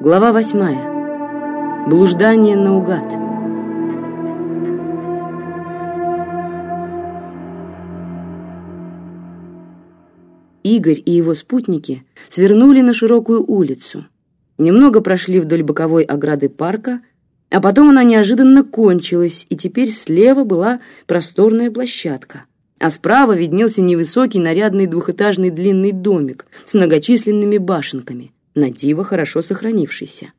Глава восьмая. Блуждание наугад. Игорь и его спутники свернули на широкую улицу. Немного прошли вдоль боковой ограды парка, а потом она неожиданно кончилась, и теперь слева была просторная площадка, а справа виднелся невысокий нарядный двухэтажный длинный домик с многочисленными башенками, на диво хорошо сохранившийся.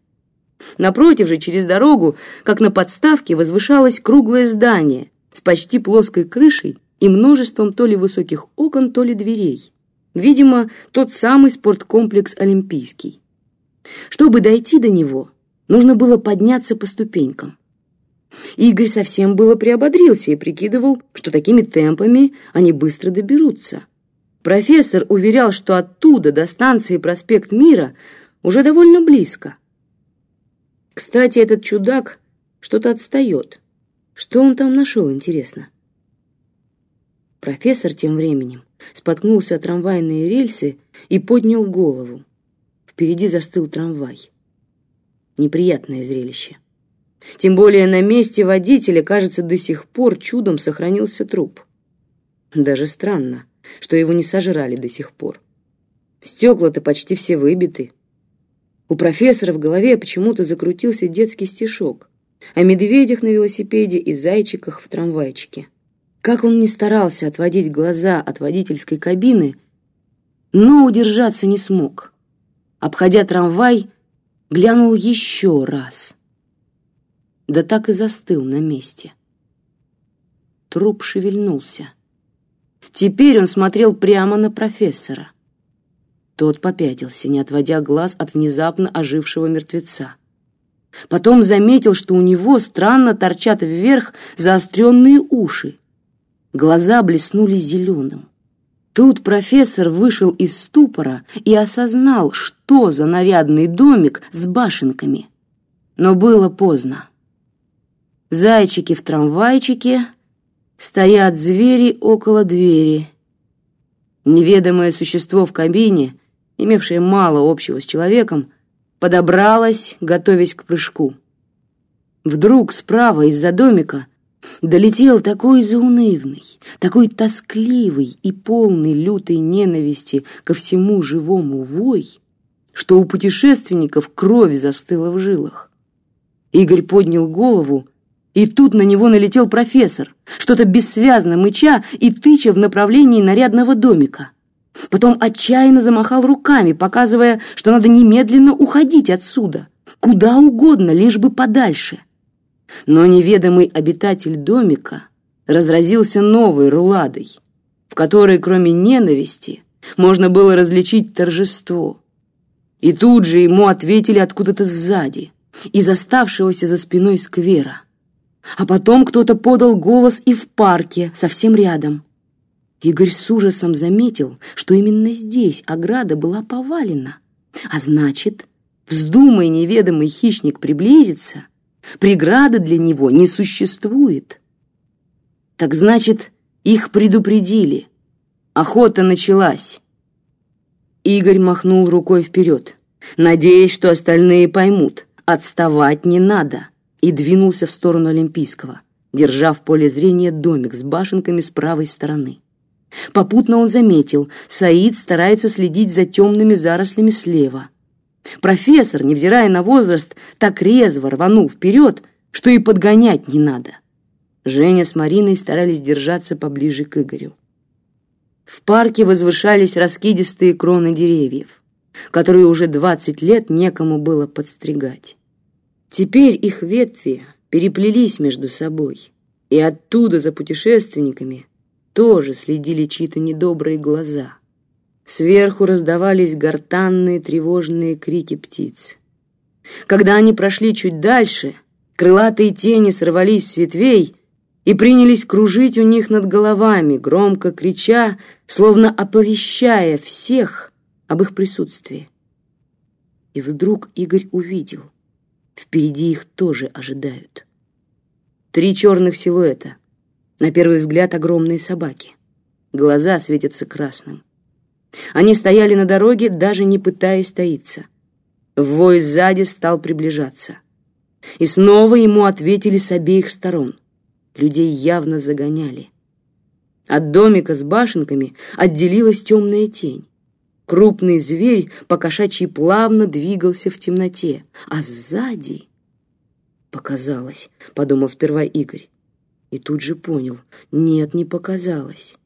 Напротив же, через дорогу, как на подставке, возвышалось круглое здание с почти плоской крышей и множеством то ли высоких окон, то ли дверей. Видимо, тот самый спорткомплекс «Олимпийский». Чтобы дойти до него, нужно было подняться по ступенькам. Игорь совсем было приободрился и прикидывал, что такими темпами они быстро доберутся. Профессор уверял, что оттуда до станции проспект Мира уже довольно близко. Кстати, этот чудак что-то отстает. Что он там нашел, интересно? Профессор тем временем споткнулся о трамвайные рельсы и поднял голову. Впереди застыл трамвай. Неприятное зрелище. Тем более на месте водителя, кажется, до сих пор чудом сохранился труп. Даже странно что его не сожрали до сих пор. Стекла-то почти все выбиты. У профессора в голове почему-то закрутился детский стишок о медведях на велосипеде и зайчиках в трамвайчике. Как он не старался отводить глаза от водительской кабины, но удержаться не смог. Обходя трамвай, глянул еще раз. Да так и застыл на месте. Труп шевельнулся. Теперь он смотрел прямо на профессора. Тот попятился, не отводя глаз от внезапно ожившего мертвеца. Потом заметил, что у него странно торчат вверх заостренные уши. Глаза блеснули зеленым. Тут профессор вышел из ступора и осознал, что за нарядный домик с башенками. Но было поздно. Зайчики в трамвайчике, Стоят звери около двери. Неведомое существо в кабине, имевшее мало общего с человеком, подобралось, готовясь к прыжку. Вдруг справа из-за домика долетел такой заунывный, такой тоскливый и полный лютой ненависти ко всему живому вой, что у путешественников кровь застыла в жилах. Игорь поднял голову и тут на него налетел профессор, что-то бессвязно мыча и тыча в направлении нарядного домика. Потом отчаянно замахал руками, показывая, что надо немедленно уходить отсюда, куда угодно, лишь бы подальше. Но неведомый обитатель домика разразился новой руладой, в которой, кроме ненависти, можно было различить торжество. И тут же ему ответили откуда-то сзади, из оставшегося за спиной сквера. А потом кто-то подал голос и в парке, совсем рядом. Игорь с ужасом заметил, что именно здесь ограда была повалена. А значит, вздумай неведомый хищник приблизиться, преграды для него не существует. Так значит, их предупредили. Охота началась. Игорь махнул рукой вперед, надеясь, что остальные поймут. Отставать не надо и двинулся в сторону Олимпийского, держа в поле зрения домик с башенками с правой стороны. Попутно он заметил, Саид старается следить за темными зарослями слева. Профессор, невзирая на возраст, так резво рванул вперед, что и подгонять не надо. Женя с Мариной старались держаться поближе к Игорю. В парке возвышались раскидистые кроны деревьев, которые уже двадцать лет некому было подстригать. Теперь их ветви переплелись между собой, и оттуда за путешественниками тоже следили чьи-то недобрые глаза. Сверху раздавались гортанные тревожные крики птиц. Когда они прошли чуть дальше, крылатые тени сорвались с ветвей и принялись кружить у них над головами, громко крича, словно оповещая всех об их присутствии. И вдруг Игорь увидел — Впереди их тоже ожидают. Три черных силуэта. На первый взгляд огромные собаки. Глаза светятся красным. Они стояли на дороге, даже не пытаясь таиться. Вой сзади стал приближаться. И снова ему ответили с обеих сторон. Людей явно загоняли. От домика с башенками отделилась темная тень. Крупный зверь по кошачьи плавно двигался в темноте, а сзади... «Показалось», — подумал сперва Игорь. И тут же понял, нет, не показалось.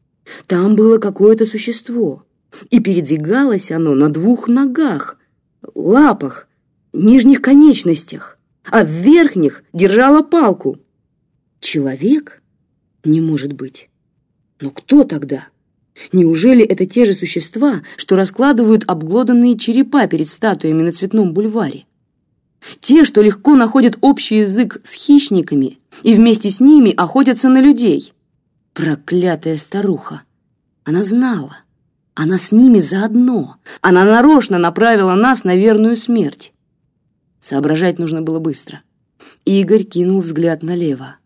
Там было какое-то существо, и передвигалось оно на двух ногах, лапах, нижних конечностях, а в верхних держало палку. Человек? Не может быть. Но кто тогда? Неужели это те же существа, что раскладывают обглоданные черепа перед статуями на Цветном бульваре? Те, что легко находят общий язык с хищниками и вместе с ними охотятся на людей. Проклятая старуха! Она знала. Она с ними заодно. Она нарочно направила нас на верную смерть. Соображать нужно было быстро. Игорь кинул взгляд налево.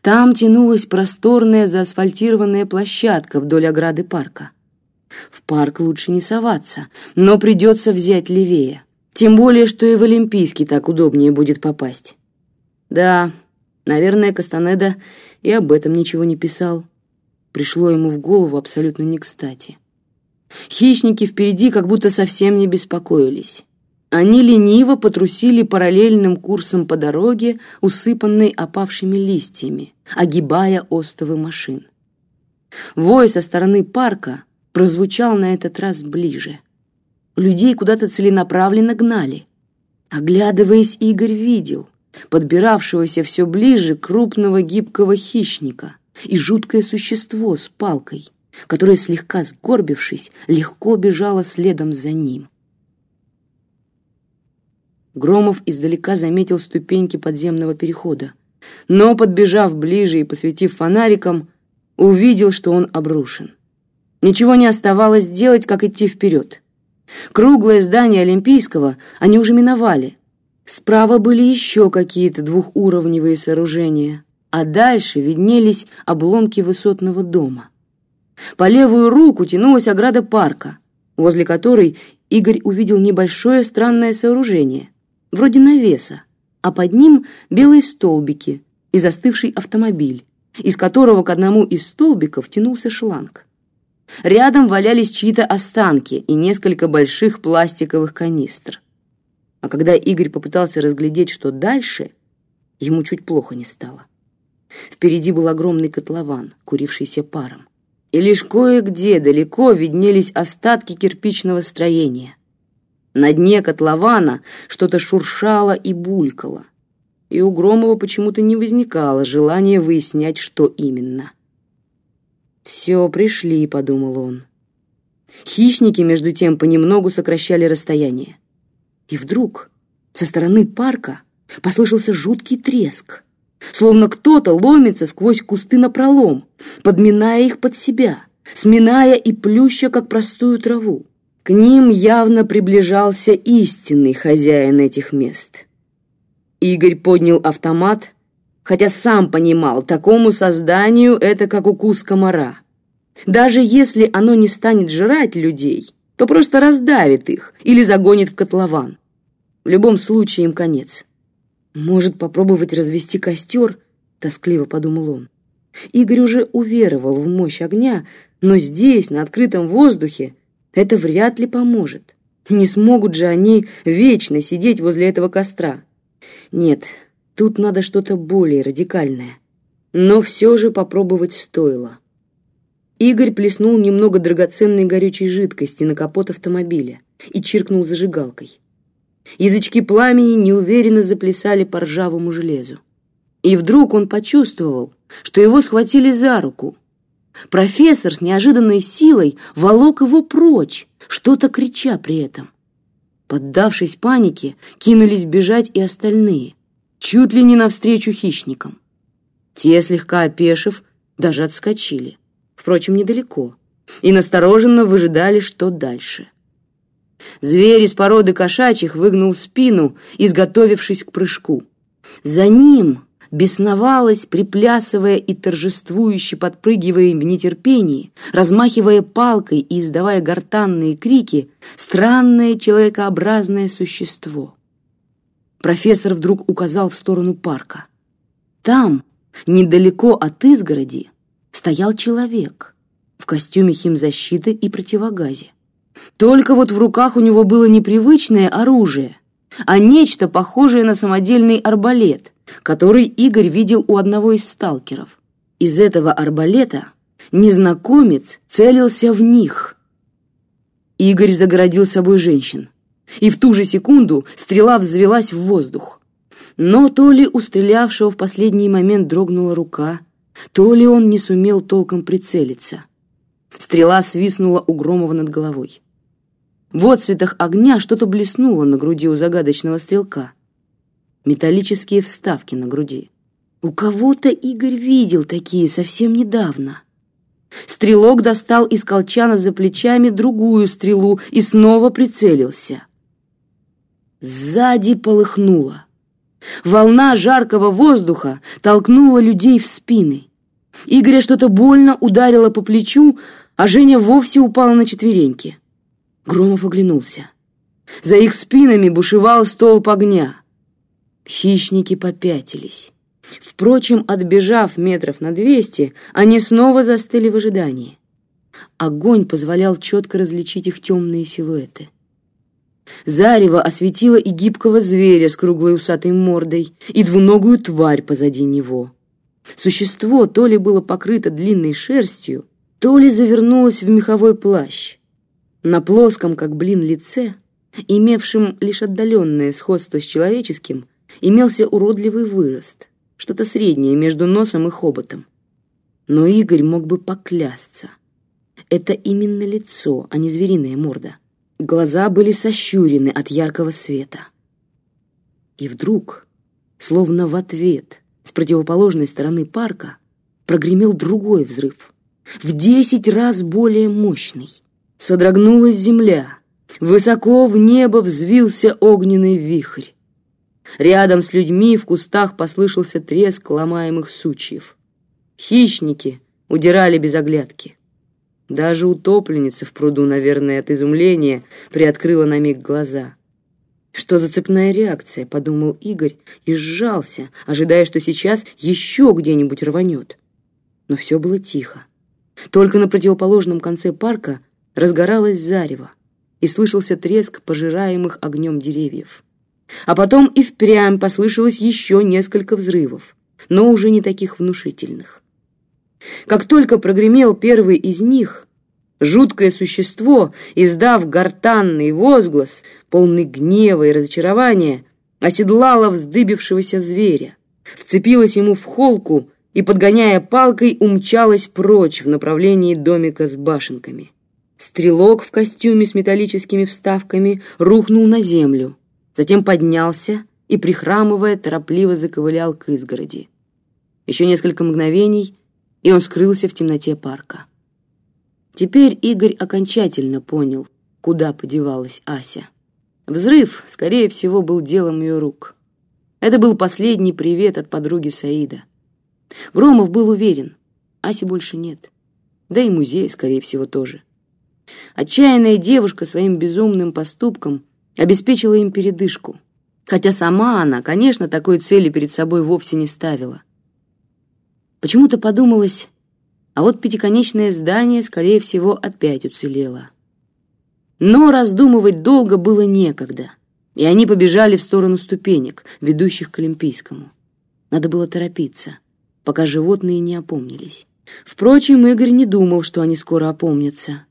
Там тянулась просторная заасфальтированная площадка вдоль ограды парка. В парк лучше не соваться, но придется взять левее. Тем более, что и в Олимпийский так удобнее будет попасть. Да, наверное, Кастанеда и об этом ничего не писал. Пришло ему в голову абсолютно не кстати. Хищники впереди как будто совсем не беспокоились. Они лениво потрусили параллельным курсом по дороге, усыпанной опавшими листьями, огибая остовы машин. Вой со стороны парка прозвучал на этот раз ближе. Людей куда-то целенаправленно гнали. Оглядываясь, Игорь видел подбиравшегося все ближе крупного гибкого хищника и жуткое существо с палкой, которое, слегка сгорбившись, легко бежало следом за ним. Громов издалека заметил ступеньки подземного перехода, но, подбежав ближе и посветив фонариком, увидел, что он обрушен. Ничего не оставалось делать, как идти вперед. Круглое здание Олимпийского они уже миновали. Справа были еще какие-то двухуровневые сооружения, а дальше виднелись обломки высотного дома. По левую руку тянулась ограда парка, возле которой Игорь увидел небольшое странное сооружение, вроде навеса, а под ним белые столбики и застывший автомобиль, из которого к одному из столбиков тянулся шланг. Рядом валялись чьи-то останки и несколько больших пластиковых канистр. А когда Игорь попытался разглядеть, что дальше, ему чуть плохо не стало. Впереди был огромный котлован, курившийся паром. И лишь кое-где далеко виднелись остатки кирпичного строения. На дне котлована что-то шуршало и булькало, и у Громова почему-то не возникало желания выяснять, что именно. «Все, пришли», — подумал он. Хищники, между тем, понемногу сокращали расстояние. И вдруг со стороны парка послышался жуткий треск, словно кто-то ломится сквозь кусты напролом, подминая их под себя, сминая и плюща, как простую траву. К ним явно приближался истинный хозяин этих мест. Игорь поднял автомат, хотя сам понимал, такому созданию это как укус комара. Даже если оно не станет жрать людей, то просто раздавит их или загонит в котлован. В любом случае им конец. «Может, попробовать развести костер?» — тоскливо подумал он. Игорь уже уверовал в мощь огня, но здесь, на открытом воздухе, это вряд ли поможет. Не смогут же они вечно сидеть возле этого костра. Нет, тут надо что-то более радикальное. Но все же попробовать стоило. Игорь плеснул немного драгоценной горючей жидкости на капот автомобиля и чиркнул зажигалкой. Язычки пламени неуверенно заплясали по ржавому железу. И вдруг он почувствовал, что его схватили за руку, Профессор с неожиданной силой волок его прочь, что-то крича при этом. Поддавшись панике, кинулись бежать и остальные, чуть ли не навстречу хищникам. Те, слегка опешив, даже отскочили, впрочем, недалеко, и настороженно выжидали, что дальше. Зверь из породы кошачьих выгнул спину, изготовившись к прыжку. За ним бесновалось, приплясывая и торжествующе подпрыгивая в нетерпении, размахивая палкой и издавая гортанные крики, странное человекообразное существо. Профессор вдруг указал в сторону парка. Там, недалеко от изгороди, стоял человек в костюме химзащиты и противогазе. Только вот в руках у него было непривычное оружие, а нечто похожее на самодельный арбалет, который Игорь видел у одного из сталкеров. Из этого арбалета незнакомец целился в них. Игорь загородил собой женщин, и в ту же секунду стрела взвелась в воздух. Но то ли у стрелявшего в последний момент дрогнула рука, то ли он не сумел толком прицелиться. Стрела свистнула у Громова над головой. В отцветах огня что-то блеснуло на груди у загадочного стрелка. Металлические вставки на груди. У кого-то Игорь видел такие совсем недавно. Стрелок достал из колчана за плечами другую стрелу и снова прицелился. Сзади полыхнуло. Волна жаркого воздуха толкнула людей в спины. Игоря что-то больно ударило по плечу, а Женя вовсе упала на четвереньки. Громов оглянулся. За их спинами бушевал столб огня. Хищники попятились. Впрочем, отбежав метров на двести, они снова застыли в ожидании. Огонь позволял четко различить их темные силуэты. Зарево осветило и гибкого зверя с круглой усатой мордой, и двуногую тварь позади него. Существо то ли было покрыто длинной шерстью, то ли завернулось в меховой плащ. На плоском, как блин, лице, имевшем лишь отдаленное сходство с человеческим, имелся уродливый вырост, что-то среднее между носом и хоботом. Но Игорь мог бы поклясться. Это именно лицо, а не звериная морда. Глаза были сощурены от яркого света. И вдруг, словно в ответ, с противоположной стороны парка, прогремел другой взрыв, в десять раз более мощный. Содрогнулась земля. Высоко в небо взвился огненный вихрь. Рядом с людьми в кустах послышался треск ломаемых сучьев. Хищники удирали без оглядки. Даже утопленница в пруду, наверное, от изумления приоткрыла на миг глаза. «Что за цепная реакция?» — подумал Игорь и сжался, ожидая, что сейчас еще где-нибудь рванет. Но все было тихо. Только на противоположном конце парка разгоралось зарево, и слышался треск пожираемых огнем деревьев. А потом и впрямь послышалось еще несколько взрывов, но уже не таких внушительных. Как только прогремел первый из них, жуткое существо, издав гортанный возглас, полный гнева и разочарования, оседлало вздыбившегося зверя, вцепилось ему в холку и, подгоняя палкой, умчалась прочь в направлении домика с башенками. Стрелок в костюме с металлическими вставками рухнул на землю, затем поднялся и, прихрамывая, торопливо заковылял к изгороди. Еще несколько мгновений, и он скрылся в темноте парка. Теперь Игорь окончательно понял, куда подевалась Ася. Взрыв, скорее всего, был делом ее рук. Это был последний привет от подруги Саида. Громов был уверен, Аси больше нет. Да и музей, скорее всего, тоже. Отчаянная девушка своим безумным поступком обеспечила им передышку, хотя сама она, конечно, такой цели перед собой вовсе не ставила. Почему-то подумалось, а вот пятиконечное здание, скорее всего, опять уцелело. Но раздумывать долго было некогда, и они побежали в сторону ступенек, ведущих к Олимпийскому. Надо было торопиться, пока животные не опомнились. Впрочем, Игорь не думал, что они скоро опомнятся.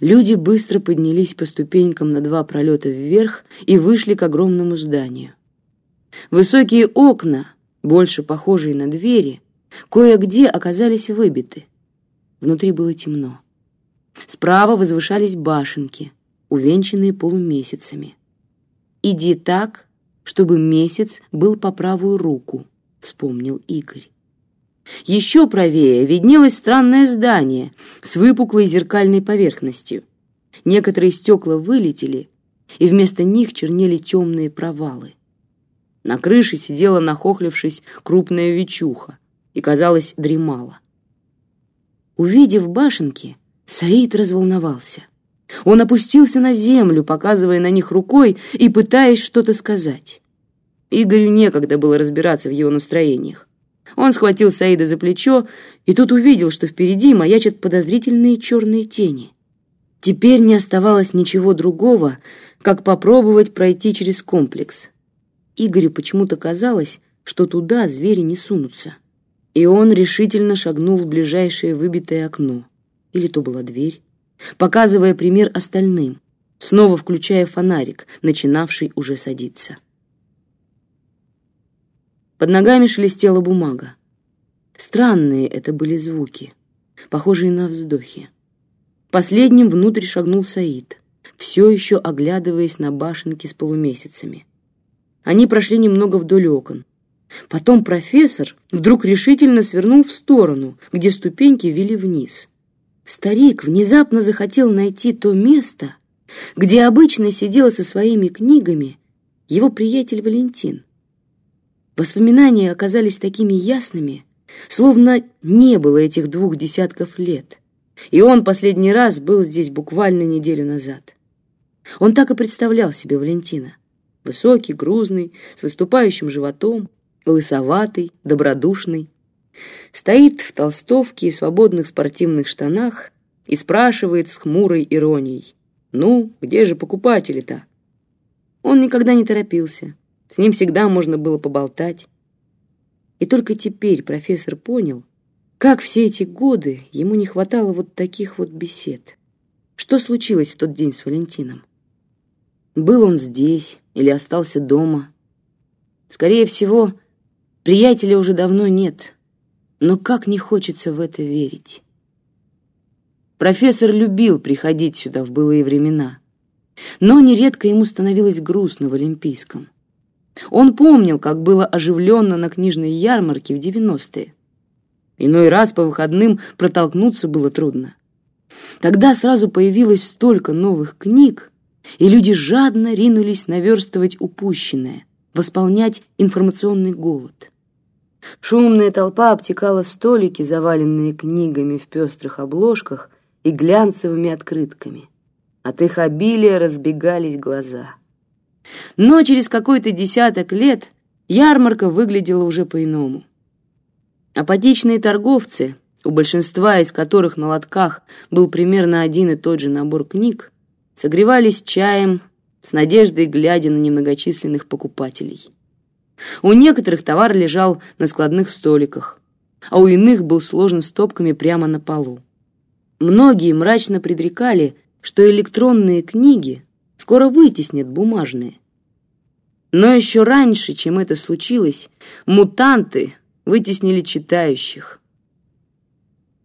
Люди быстро поднялись по ступенькам на два пролета вверх и вышли к огромному зданию. Высокие окна, больше похожие на двери, кое-где оказались выбиты. Внутри было темно. Справа возвышались башенки, увенчанные полумесяцами. «Иди так, чтобы месяц был по правую руку», — вспомнил Игорь. Еще правее виднелось странное здание с выпуклой зеркальной поверхностью. Некоторые стекла вылетели, и вместо них чернели темные провалы. На крыше сидела, нахохлившись, крупная вечуха и, казалось, дремала. Увидев башенки, Саид разволновался. Он опустился на землю, показывая на них рукой и пытаясь что-то сказать. Игорю некогда было разбираться в его настроениях. Он схватил Саида за плечо и тут увидел, что впереди маячат подозрительные черные тени. Теперь не оставалось ничего другого, как попробовать пройти через комплекс. Игорю почему-то казалось, что туда звери не сунутся. И он решительно шагнул в ближайшее выбитое окно. Или то была дверь, показывая пример остальным, снова включая фонарик, начинавший уже садиться. Под ногами шелестела бумага. Странные это были звуки, похожие на вздохи. Последним внутрь шагнул Саид, все еще оглядываясь на башенки с полумесяцами. Они прошли немного вдоль окон. Потом профессор вдруг решительно свернул в сторону, где ступеньки вели вниз. Старик внезапно захотел найти то место, где обычно сидел со своими книгами его приятель Валентин. Воспоминания оказались такими ясными, словно не было этих двух десятков лет, и он последний раз был здесь буквально неделю назад. Он так и представлял себе Валентина. Высокий, грузный, с выступающим животом, лысоватый, добродушный. Стоит в толстовке и свободных спортивных штанах и спрашивает с хмурой иронией. «Ну, где же покупатели-то?» Он никогда не торопился, с ним всегда можно было поболтать. И только теперь профессор понял, как все эти годы ему не хватало вот таких вот бесед. Что случилось в тот день с Валентином? Был он здесь или остался дома? Скорее всего, приятеля уже давно нет. Но как не хочется в это верить. Профессор любил приходить сюда в былые времена, но нередко ему становилось грустно в Олимпийском. Он помнил, как было оживленно на книжной ярмарке в девяностые. Иной раз по выходным протолкнуться было трудно. Тогда сразу появилось столько новых книг, и люди жадно ринулись наверстывать упущенное, восполнять информационный голод. Шумная толпа обтекала столики, заваленные книгами в пестрых обложках и глянцевыми открытками. От их обилия разбегались глаза — но через какой-то десяток лет ярмарка выглядела уже по-иному. Апатичные торговцы, у большинства из которых на лотках был примерно один и тот же набор книг, согревались чаем с надеждой, глядя на немногочисленных покупателей. У некоторых товар лежал на складных столиках, а у иных был сложен стопками прямо на полу. Многие мрачно предрекали, что электронные книги скоро вытеснят бумажные. Но еще раньше, чем это случилось, мутанты вытеснили читающих.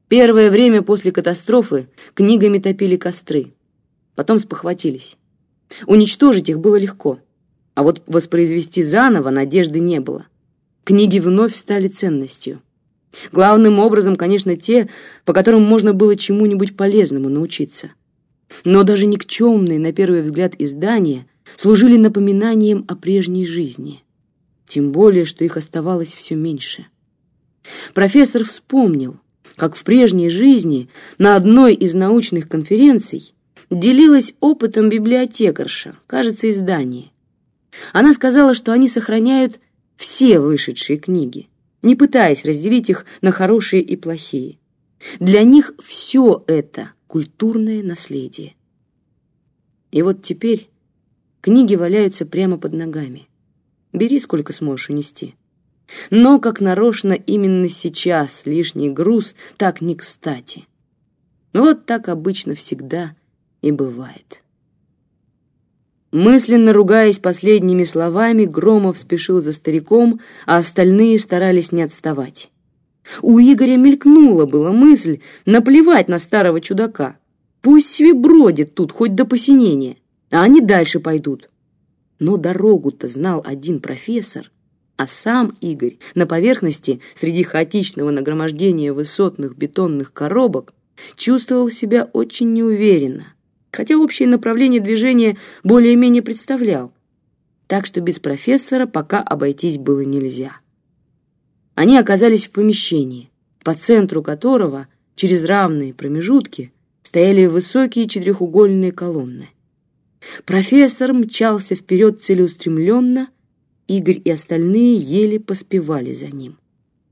Первое время после катастрофы книгами топили костры, потом спохватились. Уничтожить их было легко, а вот воспроизвести заново надежды не было. Книги вновь стали ценностью. Главным образом, конечно, те, по которым можно было чему-нибудь полезному научиться. Но даже никчемные, на первый взгляд, издания служили напоминанием о прежней жизни. Тем более, что их оставалось все меньше. Профессор вспомнил, как в прежней жизни на одной из научных конференций делилась опытом библиотекарша, кажется, издание. Она сказала, что они сохраняют все вышедшие книги, не пытаясь разделить их на хорошие и плохие. Для них все это культурное наследие. И вот теперь книги валяются прямо под ногами. Бери, сколько сможешь унести. Но, как нарочно, именно сейчас лишний груз так не кстати. Вот так обычно всегда и бывает. Мысленно ругаясь последними словами, Громов спешил за стариком, а остальные старались не отставать. У Игоря мелькнула была мысль наплевать на старого чудака. Пусть себе бродит тут хоть до посинения, а они дальше пойдут. Но дорогу-то знал один профессор, а сам Игорь на поверхности среди хаотичного нагромождения высотных бетонных коробок чувствовал себя очень неуверенно, хотя общее направление движения более-менее представлял. так что без профессора пока обойтись было нельзя. Они оказались в помещении, по центру которого, через равные промежутки, стояли высокие четырехугольные колонны. Профессор мчался вперед целеустремленно, Игорь и остальные еле поспевали за ним.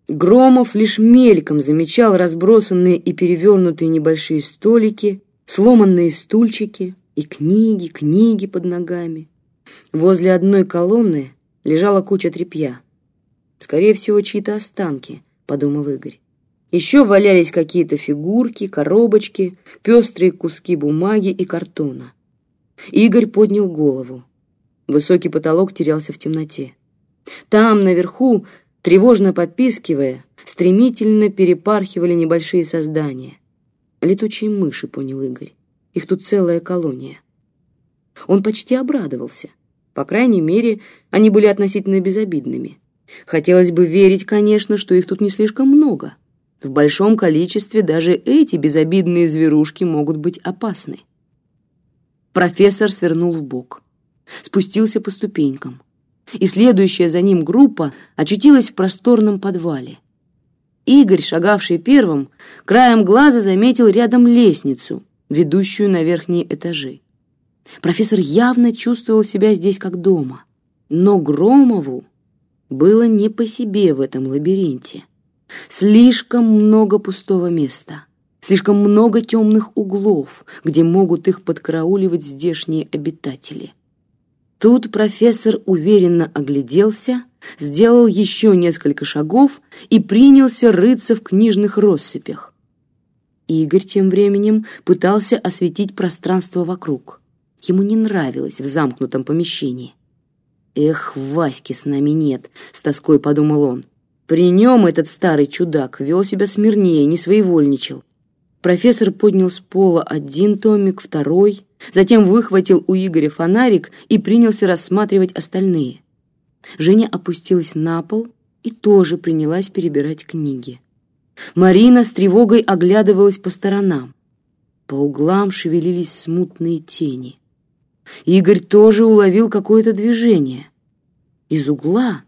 Громов лишь мельком замечал разбросанные и перевернутые небольшие столики, сломанные стульчики и книги, книги под ногами. Возле одной колонны лежала куча тряпья. Скорее всего, чьи-то останки, подумал Игорь. Еще валялись какие-то фигурки, коробочки, пестрые куски бумаги и картона. Игорь поднял голову. Высокий потолок терялся в темноте. Там, наверху, тревожно попискивая, стремительно перепархивали небольшие создания. Летучие мыши, понял Игорь. Их тут целая колония. Он почти обрадовался. По крайней мере, они были относительно безобидными. Хотелось бы верить, конечно, что их тут не слишком много. В большом количестве даже эти безобидные зверушки могут быть опасны. Профессор свернул в бок, спустился по ступенькам, и следующая за ним группа очутилась в просторном подвале. Игорь, шагавший первым, краем глаза заметил рядом лестницу, ведущую на верхние этажи. Профессор явно чувствовал себя здесь как дома, но Громову было не по себе в этом лабиринте. Слишком много пустого места, слишком много темных углов, где могут их подкарауливать здешние обитатели. Тут профессор уверенно огляделся, сделал еще несколько шагов и принялся рыться в книжных россыпях. Игорь тем временем пытался осветить пространство вокруг. Ему не нравилось в замкнутом помещении. «Эх, Васьки с нами нет», — с тоской подумал он. При нем этот старый чудак вел себя смирнее, не своевольничал. Профессор поднял с пола один томик, второй, затем выхватил у Игоря фонарик и принялся рассматривать остальные. Женя опустилась на пол и тоже принялась перебирать книги. Марина с тревогой оглядывалась по сторонам. По углам шевелились смутные тени. Игорь тоже уловил какое-то движение. Из угла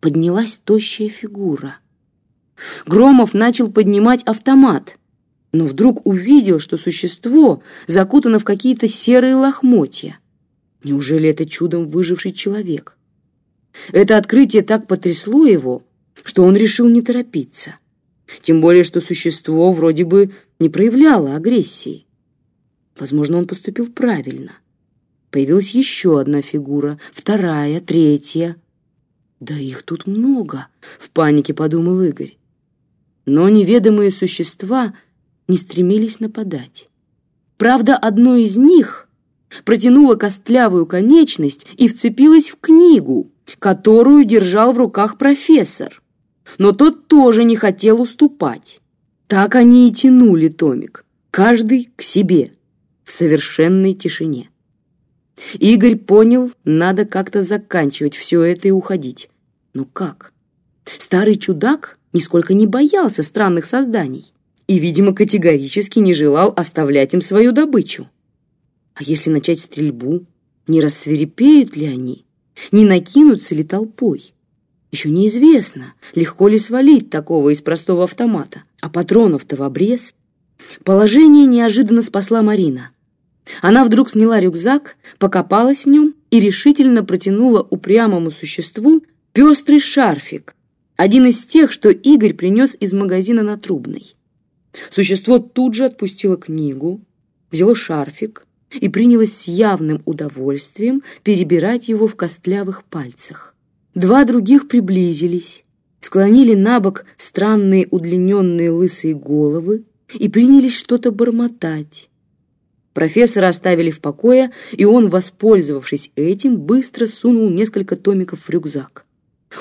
поднялась тощая фигура. Громов начал поднимать автомат, но вдруг увидел, что существо закутано в какие-то серые лохмотья. Неужели это чудом выживший человек? Это открытие так потрясло его, что он решил не торопиться. Тем более, что существо вроде бы не проявляло агрессии. Возможно, он поступил правильно. Появилась еще одна фигура, вторая, третья — «Да их тут много!» — в панике подумал Игорь. Но неведомые существа не стремились нападать. Правда, одно из них протянуло костлявую конечность и вцепилось в книгу, которую держал в руках профессор. Но тот тоже не хотел уступать. Так они и тянули томик, каждый к себе, в совершенной тишине. Игорь понял, надо как-то заканчивать все это и уходить. Но как? Старый чудак нисколько не боялся странных созданий и, видимо, категорически не желал оставлять им свою добычу. А если начать стрельбу, не рассверепеют ли они? Не накинутся ли толпой? Еще неизвестно, легко ли свалить такого из простого автомата, а патронов-то в обрез. Положение неожиданно спасла Марина. Она вдруг сняла рюкзак, покопалась в нем и решительно протянула упрямому существу пестрый шарфик, один из тех, что Игорь принес из магазина на Трубной. Существо тут же отпустило книгу, взяло шарфик и принялось с явным удовольствием перебирать его в костлявых пальцах. Два других приблизились, склонили на бок странные удлиненные лысые головы и принялись что-то бормотать. Профессора оставили в покое, и он, воспользовавшись этим, быстро сунул несколько томиков в рюкзак.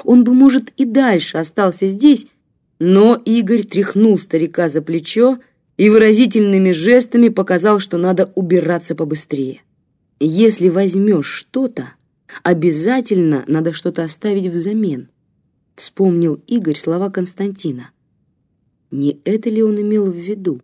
Он бы, может, и дальше остался здесь, но Игорь тряхнул старика за плечо и выразительными жестами показал, что надо убираться побыстрее. Если возьмешь что-то, обязательно надо что-то оставить взамен. Вспомнил Игорь слова Константина. Не это ли он имел в виду?